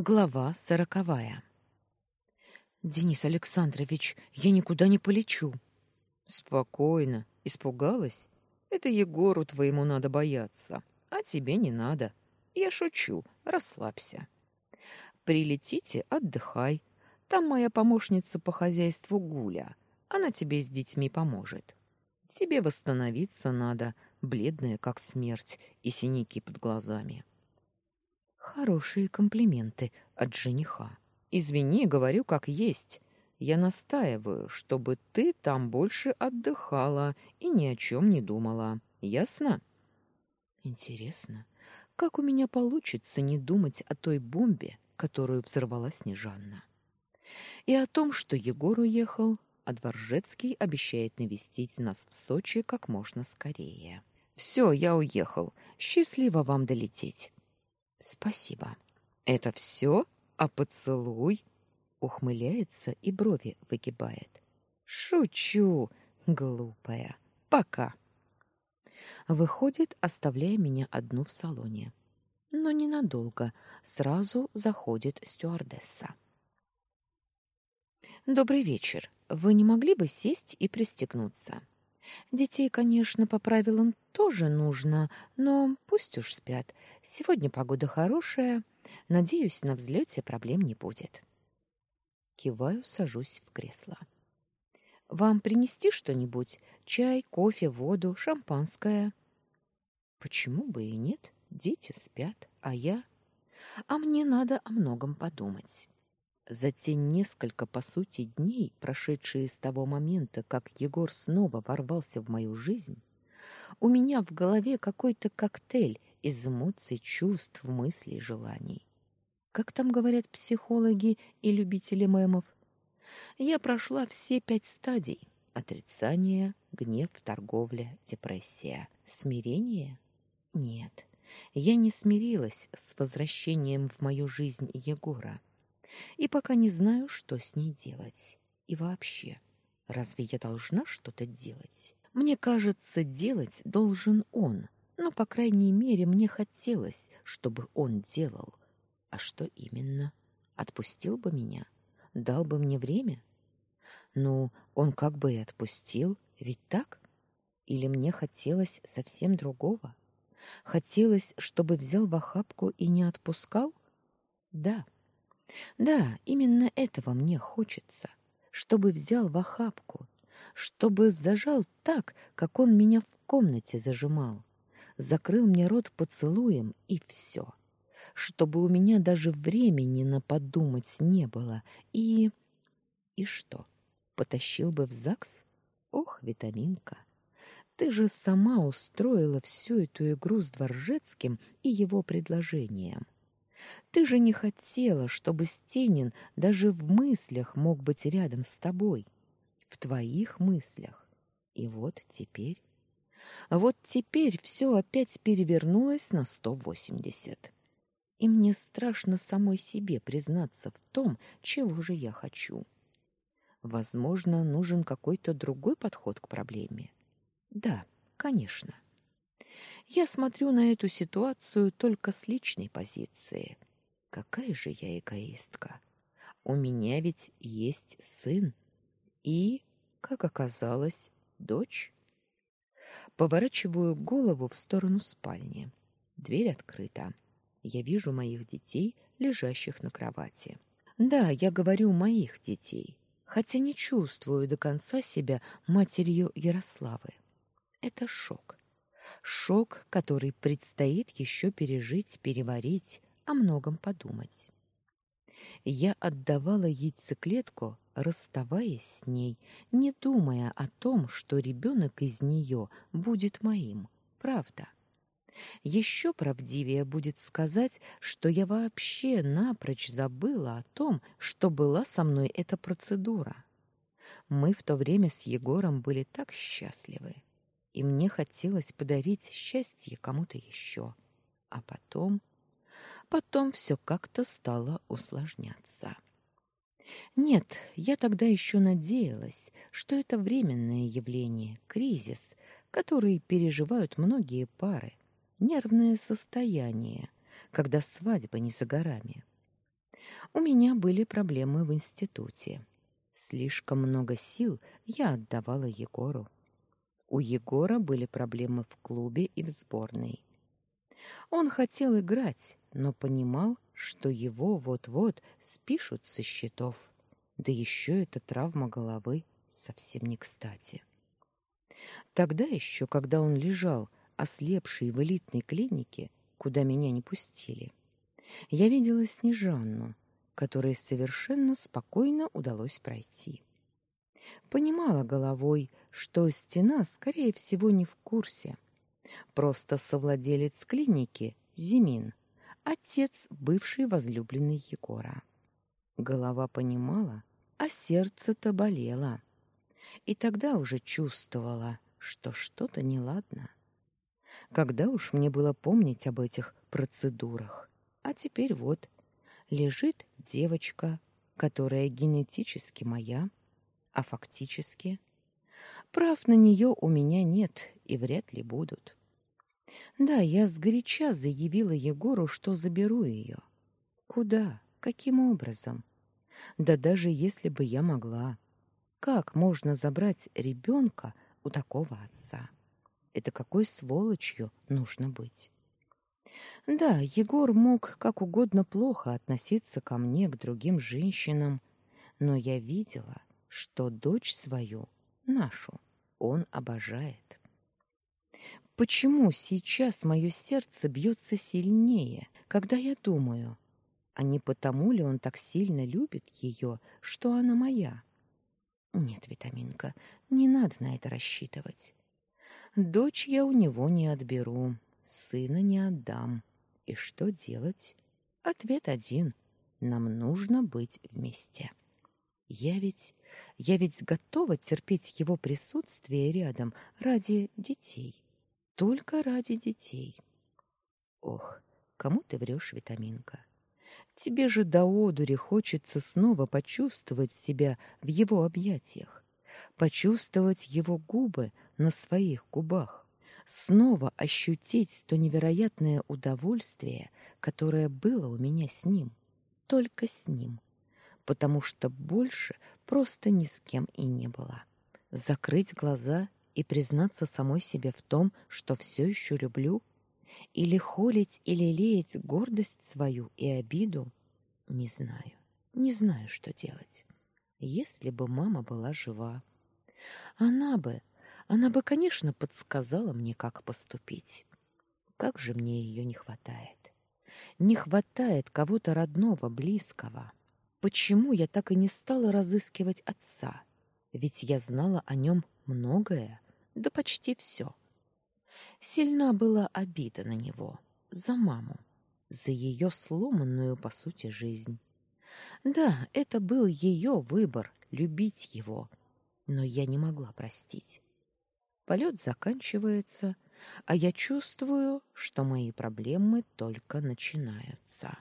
Глава сороковая. Денис Александрович, я никуда не полечу. Спокойно. Испугалась? Это Егору твоему надо бояться, а тебе не надо. Я шучу, расслабься. Прилетите, отдыхай. Там моя помощница по хозяйству Гуля. Она тебе с детьми поможет. Тебе восстановиться надо, бледная как смерть и синяки под глазами. Хорошие комплименты от жениха. Извини, говорю как есть. Я настаиваю, чтобы ты там больше отдыхала и ни о чем не думала. Ясно? Интересно, как у меня получится не думать о той бомбе, которую взорвала Снежанна? И о том, что Егор уехал, а Дворжецкий обещает навестить нас в Сочи как можно скорее. Все, я уехал. Счастливо вам долететь. Спасибо. Это все? А поцелуй? Ухмыляется и брови выгибает. Шучу, глупая. Пока. Выходит, оставляя меня одну в салоне. Но ненадолго. Сразу заходит стюардесса. Добрый вечер. Вы не могли бы сесть и пристегнуться? Детей, конечно, по правилам тоже нужно, но пусть уж спят. Сегодня погода хорошая. Надеюсь, на взлете проблем не будет. Киваю, сажусь в кресло. Вам принести что-нибудь? Чай, кофе, воду, шампанское? Почему бы и нет? Дети спят, а я... А мне надо о многом подумать. За те несколько, по сути, дней, прошедшие с того момента, как Егор снова ворвался в мою жизнь, у меня в голове какой-то коктейль из эмоций, чувств, мыслей, желаний. Как там говорят психологи и любители мемов? Я прошла все пять стадий: отрицание, гнев, торговля, депрессия, смирение. Нет. Я не смирилась с возвращением в мою жизнь Егора и пока не знаю, что с ней делать. И вообще, разве я должна что-то делать? Мне кажется, делать должен он. Но, по крайней мере, мне хотелось, чтобы он делал. А что именно? Отпустил бы меня? Дал бы мне время? Ну, он как бы и отпустил, ведь так? Или мне хотелось совсем другого? Хотелось, чтобы взял в охапку и не отпускал? Да. Да, именно этого мне хочется, чтобы взял в охапку, чтобы зажал так, как он меня в комнате зажимал, закрыл мне рот поцелуем и все, чтобы у меня даже времени на подумать не было и... И что, потащил бы в ЗАГС? Ох, витаминка! Ты же сама устроила всю эту игру с Дворжецким и его предложением. — ты же не хотела, чтобы Стенин даже в мыслях мог быть рядом с тобой, в твоих мыслях. И вот теперь... Вот теперь все опять перевернулось на сто восемьдесят. И мне страшно самой себе признаться в том, чего же я хочу. Возможно, нужен какой-то другой подход к проблеме. Да, конечно. Я смотрю на эту ситуацию только с личной позиции. Какая же я эгоистка. У меня ведь есть сын и, как оказалось, дочь. Поворачиваю голову в сторону спальни. Дверь открыта. Я вижу моих детей, лежащих на кровати. Да, я говорю моих детей, хотя не чувствую до конца себя матерью Ярославы. Это шок шок, который предстоит еще пережить, переварить, о многом подумать. Я отдавала яйцеклетку, расставаясь с ней, не думая о том, что ребенок из нее будет моим. Правда. Еще правдивее будет сказать, что я вообще напрочь забыла о том, что была со мной эта процедура. Мы в то время с Егором были так счастливы и мне хотелось подарить счастье кому-то еще. А потом... Потом все как-то стало усложняться. Нет, я тогда еще надеялась, что это временное явление, кризис, который переживают многие пары, нервное состояние, когда свадьба не за горами. У меня были проблемы в институте. Слишком много сил я отдавала Егору. У Егора были проблемы в клубе и в сборной. Он хотел играть, но понимал, что его вот-вот спишут со счетов. Да еще эта травма головы совсем не кстати. Тогда еще, когда он лежал, ослепший в элитной клинике, куда меня не пустили, я видела Снежанну, которой совершенно спокойно удалось пройти. Понимала головой, что стена, скорее всего, не в курсе. Просто совладелец клиники, Зимин, отец бывший возлюбленный Егора. Голова понимала, а сердце-то болело. И тогда уже чувствовала, что что-то неладно. Когда уж мне было помнить об этих процедурах? А теперь вот лежит девочка, которая генетически моя, а фактически прав на нее у меня нет и вряд ли будут. Да, я сгоряча заявила Егору, что заберу ее. Куда? Каким образом? Да даже если бы я могла. Как можно забрать ребенка у такого отца? Это какой сволочью нужно быть? Да, Егор мог как угодно плохо относиться ко мне, к другим женщинам, но я видела, что дочь свою, нашу, он обожает. Почему сейчас мое сердце бьется сильнее, когда я думаю, а не потому ли он так сильно любит ее, что она моя? Нет, витаминка, не надо на это рассчитывать. Дочь я у него не отберу, сына не отдам. И что делать? Ответ один. Нам нужно быть вместе. Я ведь я ведь готова терпеть его присутствие рядом ради детей. Только ради детей. Ох, кому ты врешь, витаминка? Тебе же до одури хочется снова почувствовать себя в его объятиях, почувствовать его губы на своих губах, снова ощутить то невероятное удовольствие, которое было у меня с ним, только с ним, потому что больше просто ни с кем и не было. Закрыть глаза и признаться самой себе в том, что все еще люблю, или холить или лелеять гордость свою и обиду, не знаю, не знаю, что делать. Если бы мама была жива, она бы, она бы, конечно, подсказала мне, как поступить. Как же мне ее не хватает. Не хватает кого-то родного, близкого. Почему я так и не стала разыскивать отца? Ведь я знала о нем многое, да почти все. Сильна была обида на него, за маму, за ее сломанную, по сути, жизнь. Да, это был ее выбор — любить его, но я не могла простить. Полет заканчивается, а я чувствую, что мои проблемы только начинаются.